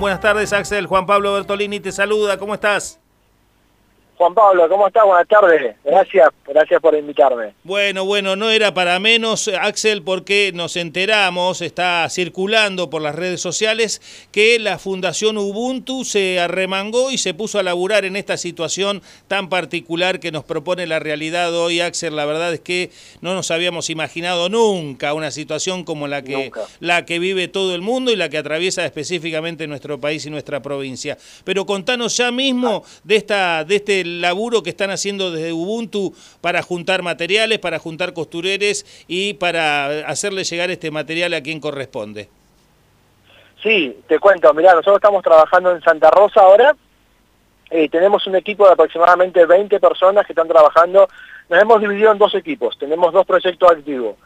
Buenas tardes, Axel. Juan Pablo Bertolini te saluda. ¿Cómo estás? Juan Pablo, ¿cómo estás? Buenas tardes. Gracias, gracias por invitarme. Bueno, bueno, no era para menos, Axel, porque nos enteramos, está circulando por las redes sociales, que la Fundación Ubuntu se arremangó y se puso a laburar en esta situación tan particular que nos propone la realidad hoy, Axel. La verdad es que no nos habíamos imaginado nunca una situación como la que, la que vive todo el mundo y la que atraviesa específicamente nuestro país y nuestra provincia. Pero contanos ya mismo de, esta, de este laburo que están haciendo desde Ubuntu para juntar materiales, para juntar costureres y para hacerle llegar este material a quien corresponde. Sí, te cuento, mirá, nosotros estamos trabajando en Santa Rosa ahora, eh, tenemos un equipo de aproximadamente 20 personas que están trabajando, nos hemos dividido en dos equipos, tenemos dos proyectos activos.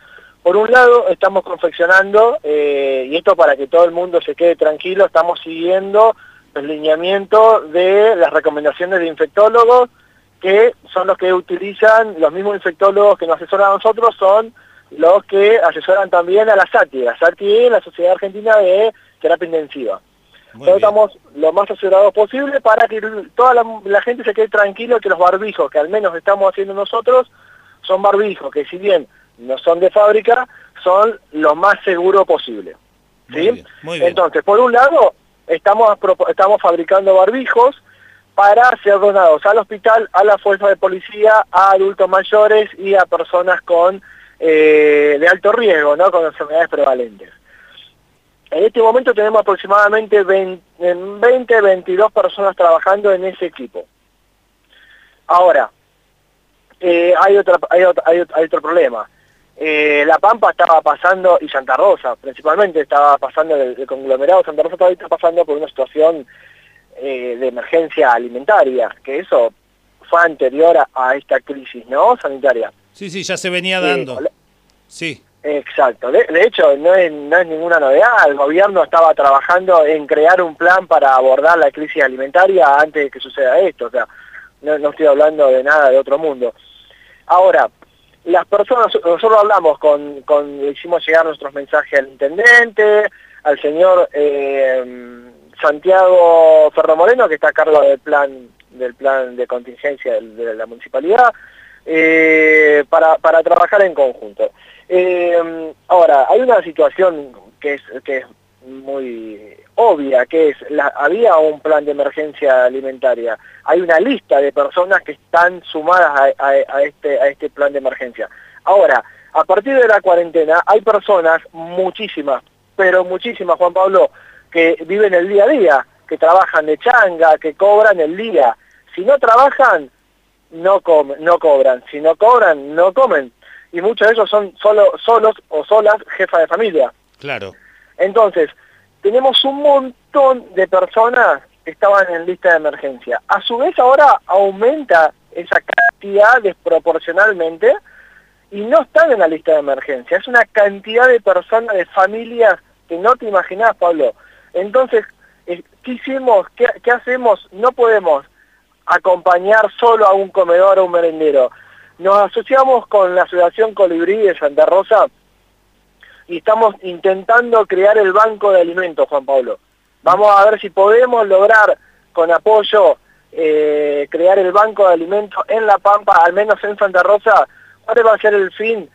Por un lado, estamos confeccionando, eh, y esto para que todo el mundo se quede tranquilo, estamos siguiendo el lineamiento de las recomendaciones de infectólogos, que son los que utilizan, los mismos infectólogos que nos asesoran a nosotros, son los que asesoran también a la SATI, la SATI la Sociedad Argentina de Terapia Intensiva. Entonces estamos lo más asesorados posible para que toda la, gente se quede tranquilo que los barbijos que al menos estamos haciendo nosotros son barbijos que si bien no son de fábrica, son lo más seguro posible. ¿sí? Entonces, por un lado, estamos, estamos fabricando barbijos para ser donados al hospital, a la fuerza de policía, a adultos mayores y a personas con eh, de alto riesgo, ¿no? con enfermedades prevalentes. En este momento tenemos aproximadamente 20, 22 personas trabajando en ese equipo. Ahora, eh, hay, hay, hay otro problema. Eh, la Pampa estaba pasando, y Santa Rosa principalmente, estaba pasando, el, conglomerado Santa Rosa todavía está pasando por una situación eh, de emergencia alimentaria, que eso fue anterior a, esta crisis, ¿no? Sanitaria. Sí, sí, ya se venía dando. sí. Exacto. De, hecho, no es, no es ninguna novedad. El gobierno estaba trabajando en crear un plan para abordar la crisis alimentaria antes de que suceda esto. O sea, no, no estoy hablando de nada de otro mundo. Ahora, las personas, nosotros hablamos con, con hicimos llegar nuestros mensajes al intendente, al señor eh, Santiago Ferro Moreno, que está a cargo del plan, del plan de contingencia de, la municipalidad, eh, para, para, trabajar en conjunto. Eh, ahora, hay una situación que es, que es muy obvia, que es, la, había un plan de emergencia alimentaria, hay una lista de personas que están sumadas a, este, a este plan de emergencia. Ahora, a partir de la cuarentena hay personas, muchísimas, pero muchísimas, Juan Pablo, que viven el día a día, que trabajan de changa, que cobran el día. Si no trabajan, no, comen, no cobran. Si no cobran, no comen. Y muchos de ellos son solo, solos o solas jefas de familia. Claro. Entonces, tenemos un montón de personas que estaban en lista de emergencia. A su vez ahora aumenta esa cantidad desproporcionalmente y no están en la lista de emergencia. Es una cantidad de personas, de familias que no te imaginás, Pablo. Entonces, ¿qué hicimos? ¿Qué, ¿Qué, hacemos? No podemos acompañar solo a un comedor o un merendero. Nos asociamos con la Asociación Colibrí de Santa Rosa, y estamos intentando crear el banco de alimentos, Juan Pablo. Vamos a ver si podemos lograr con apoyo eh, crear el banco de alimentos en La Pampa, al menos en Santa Rosa. ¿Cuál va a ser el fin?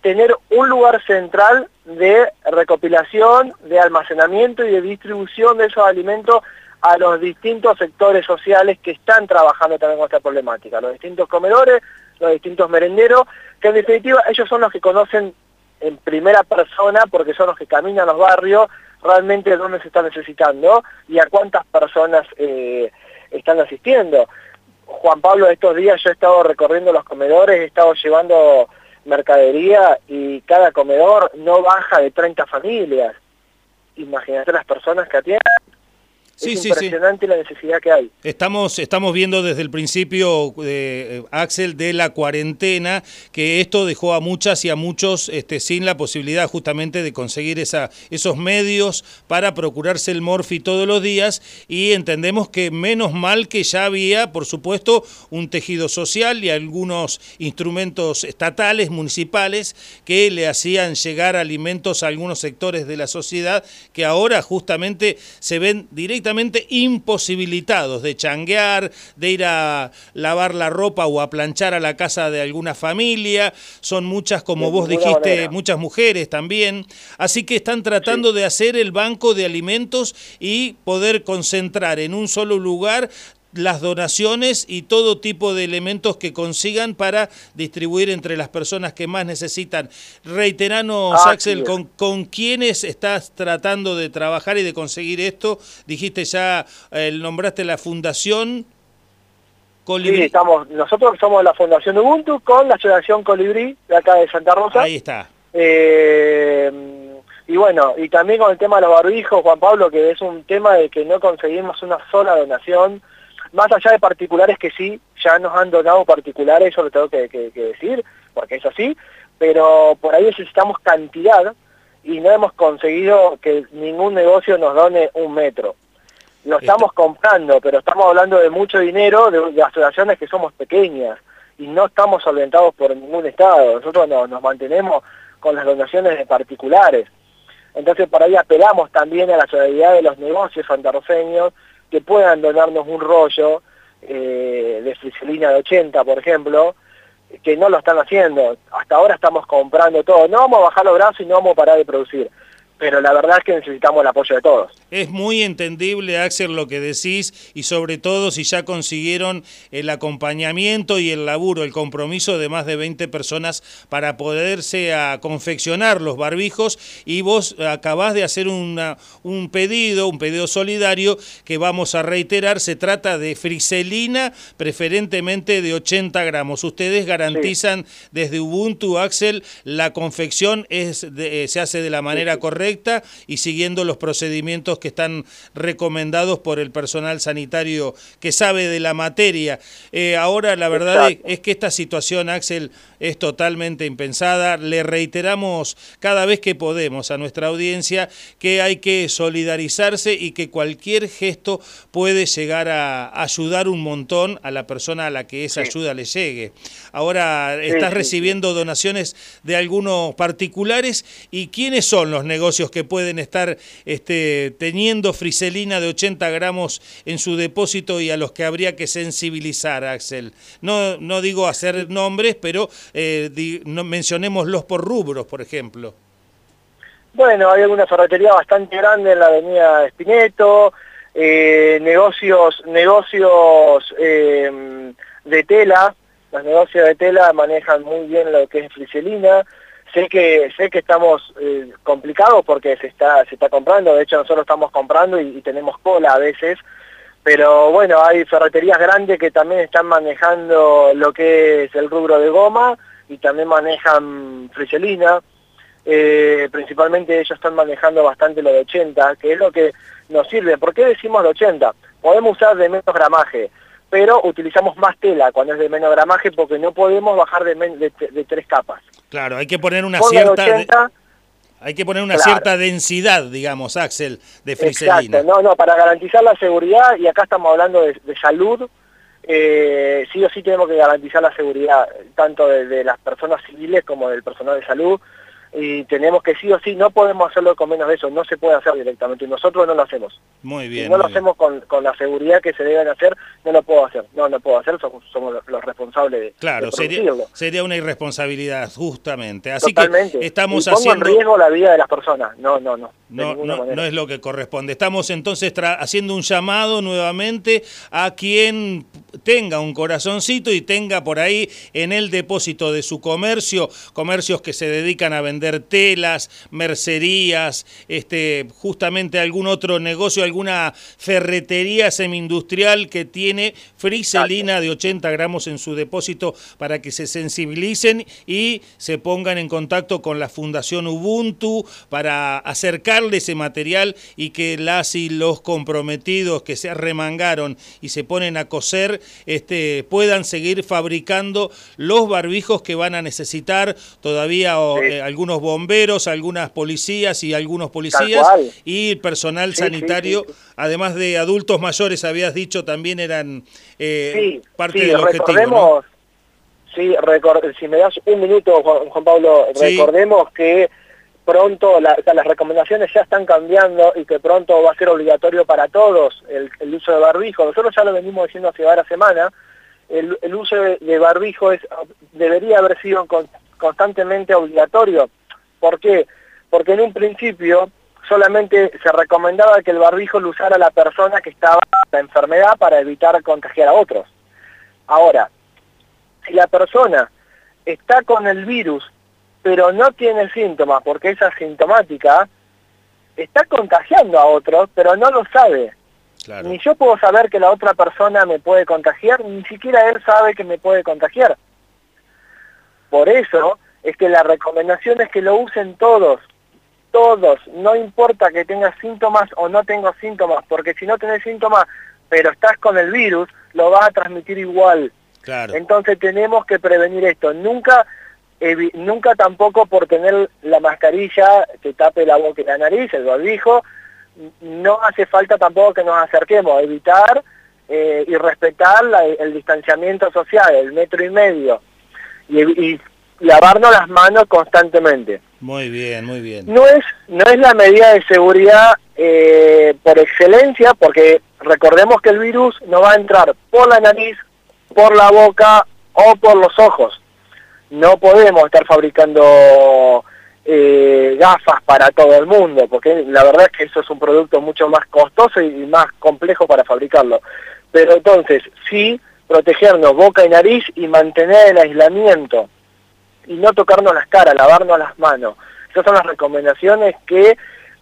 Tener un lugar central de recopilación, de almacenamiento y de distribución de esos alimentos a los distintos sectores sociales que están trabajando también con esta problemática, los distintos comedores, los distintos merenderos, que en definitiva ellos son los que conocen en primera persona, porque son los que caminan los barrios, realmente dónde se está necesitando y a cuántas personas eh, están asistiendo. Juan Pablo, estos días yo he estado recorriendo los comedores, he estado llevando mercadería y cada comedor no baja de 30 familias. Imagínate las personas que atienden. Es impresionante la necesidad que hay. Estamos, estamos viendo desde el principio, eh, Axel, de la cuarentena, que esto dejó a muchas y a muchos este, sin la posibilidad justamente de conseguir esa, esos medios para procurarse el morfi todos los días y entendemos que menos mal que ya había, por supuesto, un tejido social y algunos instrumentos estatales, municipales, que le hacían llegar alimentos a algunos sectores de la sociedad que ahora justamente se ven directamente imposibilitados de changuear, de ir a lavar la ropa o a planchar a la casa de alguna familia. Son muchas, como vos dijiste, muchas mujeres también. Así que están tratando de hacer el banco de alimentos y poder concentrar en un solo lugar las donaciones y todo tipo de elementos que consigan para distribuir entre las personas que más necesitan. Reiteranos, Axel, con, con quiénes estás tratando de trabajar y de conseguir esto. Dijiste ya, eh, nombraste la Fundación Colibrí. Sí, estamos, nosotros somos la Fundación Ubuntu con la Asociación Colibrí de acá de Santa Rosa. Ahí está. Eh, y bueno, y también con el tema de los barbijos, Juan Pablo, que es un tema de que no conseguimos una sola donación más allá de particulares que sí, ya nos han donado particulares, eso lo tengo que, decir, porque es así, pero por ahí necesitamos cantidad y no hemos conseguido que ningún negocio nos done un metro. Lo estamos comprando, pero estamos hablando de mucho dinero, de, asociaciones que somos pequeñas y no estamos solventados por ningún Estado. Nosotros nos mantenemos con las donaciones de particulares. Entonces por ahí apelamos también a la solidaridad de los negocios santarroceños que puedan donarnos un rollo eh, de friselina de 80, por ejemplo, que no lo están haciendo. Hasta ahora estamos comprando todo. No vamos a bajar los brazos y no vamos a parar de producir pero la verdad es que necesitamos el apoyo de todos. Es muy entendible, Axel, lo que decís y sobre todo si ya consiguieron el acompañamiento y el laburo, el compromiso de más de 20 personas para poderse a confeccionar los barbijos y vos acabás de hacer una, un pedido, un pedido solidario que vamos a reiterar, se trata de friselina preferentemente de 80 gramos. Ustedes garantizan desde Ubuntu, Axel, la confección es se hace de la manera correcta y siguiendo los procedimientos que están recomendados por el personal sanitario que sabe de la materia. Eh, ahora la verdad es, que esta situación, Axel, es totalmente impensada. Le reiteramos cada vez que podemos a nuestra audiencia que hay que solidarizarse y que cualquier gesto puede llegar a ayudar un montón a la persona a la que esa ayuda le llegue. Ahora estás recibiendo donaciones de algunos particulares y quiénes son los negocios que pueden estar este, teniendo friselina de 80 gramos en su depósito y a los que habría que sensibilizar, Axel. No, no digo hacer nombres, pero eh, no, mencionémoslos por rubros, por ejemplo. Bueno, hay alguna ferretería bastante grande en la avenida Espineto, eh, negocios, negocios eh, de tela, los negocios de tela manejan muy bien lo que es friselina, sé que sé que estamos eh, complicados porque se está se está comprando. De hecho nosotros estamos comprando y, tenemos cola a veces. Pero bueno hay ferreterías grandes que también están manejando lo que es el rubro de goma y también manejan friselina eh, principalmente ellos están manejando bastante lo de 80 que es lo que nos sirve. ¿por qué decimos de 80? podemos usar de menos gramaje pero utilizamos más tela cuando es de menos gramaje porque no podemos bajar de, de tres capas. Claro, hay que poner una cierta... hay que poner una cierta densidad, digamos, Axel, de friselina. Exacto, no, no, para garantizar la seguridad, y acá estamos hablando de, salud, eh, sí o sí tenemos que garantizar la seguridad, tanto de, las personas civiles como del personal de salud, y tenemos que sí o sí, no podemos hacerlo con menos de eso, no se puede hacer directamente, nosotros no lo hacemos. Muy bien. Si no lo hacemos con, con, la seguridad que se deben hacer, no lo puedo hacer, no lo puedo hacer, somos, somos los responsables de Claro, sería, sería una irresponsabilidad, justamente. Así que estamos haciendo... en riesgo la vida de las personas, no, no, no. No, no, no, es lo que corresponde. Estamos entonces haciendo un llamado nuevamente a quien tenga un corazoncito y tenga por ahí en el depósito de su comercio, comercios que se dedican a vender vender telas, mercerías, este, justamente algún otro negocio, alguna ferretería semi-industrial que tiene friselina de 80 gramos en su depósito para que se sensibilicen y se pongan en contacto con la Fundación Ubuntu para acercarle ese material y que las y los comprometidos que se arremangaron y se ponen a coser este, puedan seguir fabricando los barbijos que van a necesitar todavía eh, algunos bomberos, algunas policías y algunos policías y personal sanitario, además de adultos mayores, habías dicho, también eran eh, parte del objetivo. Sí, si me das un minuto, Juan, Pablo, recordemos que pronto las recomendaciones ya están cambiando y que pronto va a ser obligatorio para todos el, uso de barbijo. Nosotros ya lo venimos diciendo hace varias semanas, el, uso de, barbijo es, debería haber sido constantemente obligatorio. ¿Por qué? Porque en un principio solamente se recomendaba que el barbijo lo usara la persona que estaba en la enfermedad para evitar contagiar a otros. Ahora, si la persona está con el virus pero no tiene síntomas porque es asintomática, está contagiando a otros, pero no lo sabe. Ni yo puedo saber que la otra persona me puede contagiar, ni siquiera él sabe que me puede contagiar. Por eso es que la recomendación es que lo usen todos, todos, no importa que tengas síntomas o no tengas síntomas, porque si no tenés síntomas, pero estás con el virus, lo vas a transmitir igual. Entonces tenemos que prevenir esto. Nunca nunca tampoco por tener la mascarilla que tape la boca y la nariz, el barbijo, no hace falta tampoco que nos acerquemos, evitar eh, y respetar el distanciamiento social, el metro y medio, y, lavarnos las manos constantemente. Muy bien, muy bien. No es, no es la medida de seguridad eh, por excelencia, porque recordemos que el virus no va a entrar por la nariz, por la boca o por los ojos no podemos estar fabricando eh, gafas para todo el mundo, porque la verdad es que eso es un producto mucho más costoso y más complejo para fabricarlo. Pero entonces, sí, protegernos boca y nariz y mantener el aislamiento y no tocarnos las caras, lavarnos las manos. Esas son las recomendaciones que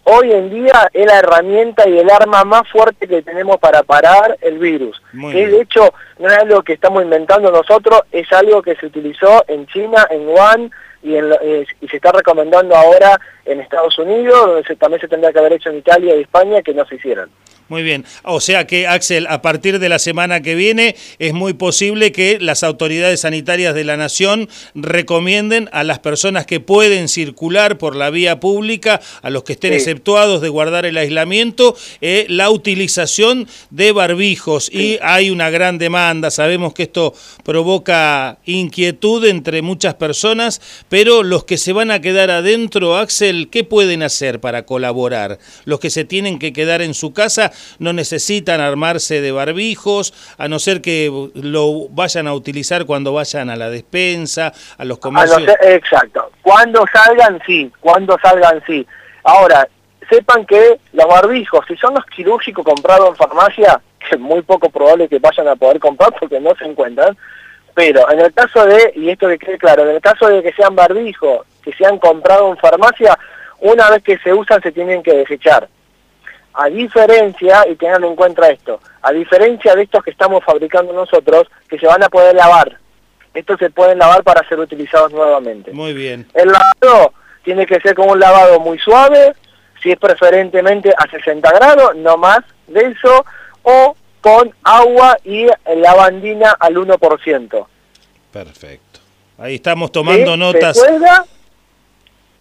hoy en día es la herramienta y el arma más fuerte que tenemos para parar el virus. que de hecho no es algo que estamos inventando nosotros, es algo que se utilizó en China, en Wuhan, y, eh, y se está recomendando ahora en Estados Unidos, donde también se tendría que haber hecho en Italia y España, que no se hicieron. Muy bien. O sea que, Axel, a partir de la semana que viene es muy posible que las autoridades sanitarias de la Nación recomienden a las personas que pueden circular por la vía pública, a los que estén exceptuados de guardar el aislamiento, eh, la utilización de barbijos. Y hay una gran demanda. Sabemos que esto provoca inquietud entre muchas personas, pero los que se van a quedar adentro, Axel, ¿qué pueden hacer para colaborar? Los que se tienen que quedar en su casa no necesitan armarse de barbijos, a no ser que lo vayan a utilizar cuando vayan a la despensa, a los comercios. exacto. Cuando salgan, sí. Cuando salgan, sí. Ahora, sepan que los barbijos, si son los quirúrgicos comprados en farmacia, que es muy poco probable que vayan a poder comprar porque no se encuentran, pero en el caso de, y esto que quede claro, en el caso de que sean barbijos, que sean comprados en farmacia, una vez que se usan se tienen que desechar. A diferencia, y tengan en cuenta esto, a diferencia de estos que estamos fabricando nosotros, que se van a poder lavar. Estos se pueden lavar para ser utilizados nuevamente. Muy bien. El lavado tiene que ser con un lavado muy suave, si es preferentemente a 60 grados, no más de eso, o con agua y lavandina al 1%. Perfecto. Ahí estamos tomando notas. Se cuelga,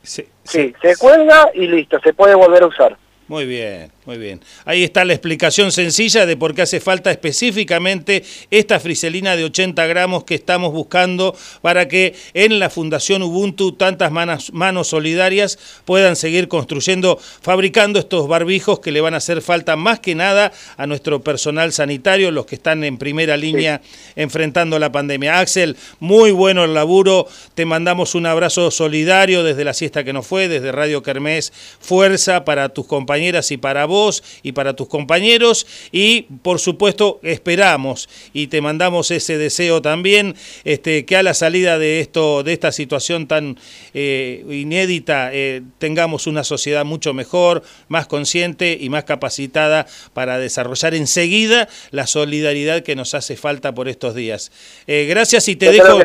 sí, se cuelga y listo, se puede volver a usar. Muy bien, muy bien. Ahí está la explicación sencilla de por qué hace falta específicamente esta friselina de 80 gramos que estamos buscando para que en la Fundación Ubuntu tantas manos, manos solidarias puedan seguir construyendo, fabricando estos barbijos que le van a hacer falta más que nada a nuestro personal sanitario, los que están en primera línea enfrentando la pandemia. Axel, muy bueno el laburo. Te mandamos un abrazo solidario desde la siesta que nos fue, desde Radio Kermés. Fuerza para tus compañeros y para vos vos y para tus compañeros y por supuesto esperamos y te mandamos ese deseo también este, que a la salida de esto de esta situación tan eh, inédita eh, tengamos una sociedad mucho mejor, más consciente y más capacitada para desarrollar enseguida la solidaridad que nos hace falta por estos días. Eh, gracias y te dejo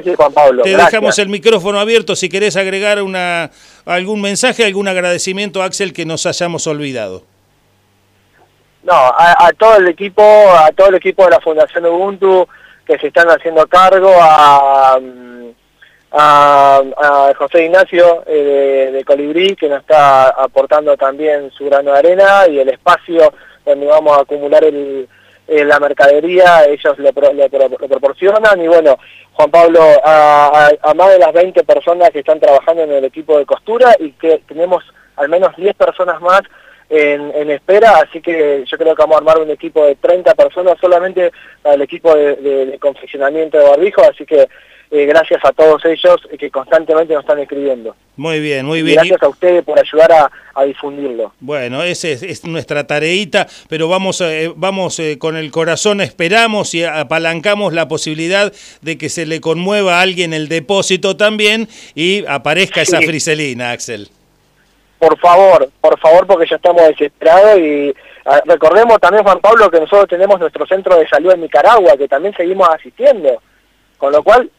te dejamos el micrófono abierto si querés agregar una algún mensaje, algún agradecimiento Axel que nos hayamos olvidado. No, a, todo el equipo, a todo el equipo de la Fundación Ubuntu que se están haciendo cargo, a, a, José Ignacio eh, de, Colibrí, que nos está aportando también su grano de arena y el espacio donde vamos a acumular el, la mercadería, ellos le, proporcionan. Y bueno, Juan Pablo, a, más de las 20 personas que están trabajando en el equipo de costura y que tenemos al menos 10 personas más en, espera, así que yo creo que vamos a armar un equipo de 30 personas solamente para el equipo de, confeccionamiento de barbijo, así que eh, gracias a todos ellos que constantemente nos están escribiendo. Muy bien, muy bien. gracias a ustedes por ayudar a, difundirlo. Bueno, esa es, nuestra tareita, pero vamos, eh, vamos eh, con el corazón, esperamos y apalancamos la posibilidad de que se le conmueva a alguien el depósito también y aparezca esa friselina, Axel por favor, por favor, porque ya estamos desesperados y recordemos también, Juan Pablo, que nosotros tenemos nuestro centro de salud en Nicaragua, que también seguimos asistiendo, con lo cual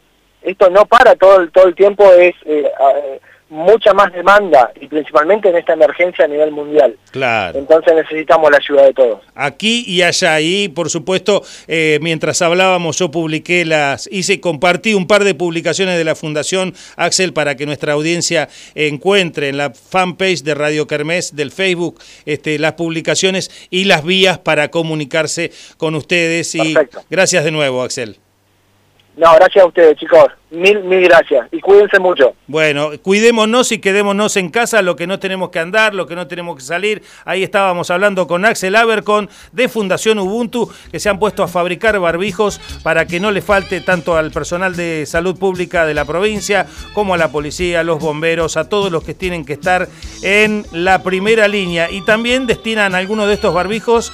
esto no para todo el, todo el tiempo, es eh, mucha más demanda y principalmente en esta emergencia a nivel mundial. Claro. Entonces necesitamos la ayuda de todos. Aquí y allá y por supuesto eh, mientras hablábamos yo publiqué las hice compartí un par de publicaciones de la Fundación Axel para que nuestra audiencia encuentre en la fanpage de Radio Kermés del Facebook este, las publicaciones y las vías para comunicarse con ustedes y gracias de nuevo Axel. No, gracias a ustedes, chicos. Mil, mil gracias. Y cuídense mucho. Bueno, cuidémonos y quedémonos en casa, lo que no tenemos que andar, lo que no tenemos que salir. Ahí estábamos hablando con Axel Abercon de Fundación Ubuntu, que se han puesto a fabricar barbijos para que no le falte tanto al personal de salud pública de la provincia, como a la policía, a los bomberos, a todos los que tienen que estar en la primera línea. Y también destinan algunos de estos barbijos